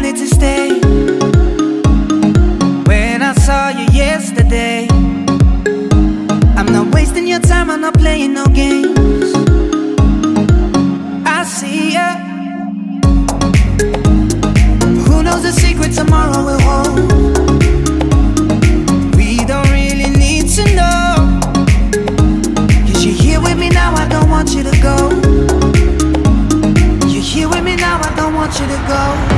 wanted to stay. When I saw you yesterday I'm not wasting your time, I'm not playing no games. I see ya. Who knows the secret tomorrow will hold? Want you to go. You're here with me now, I don't want you to go.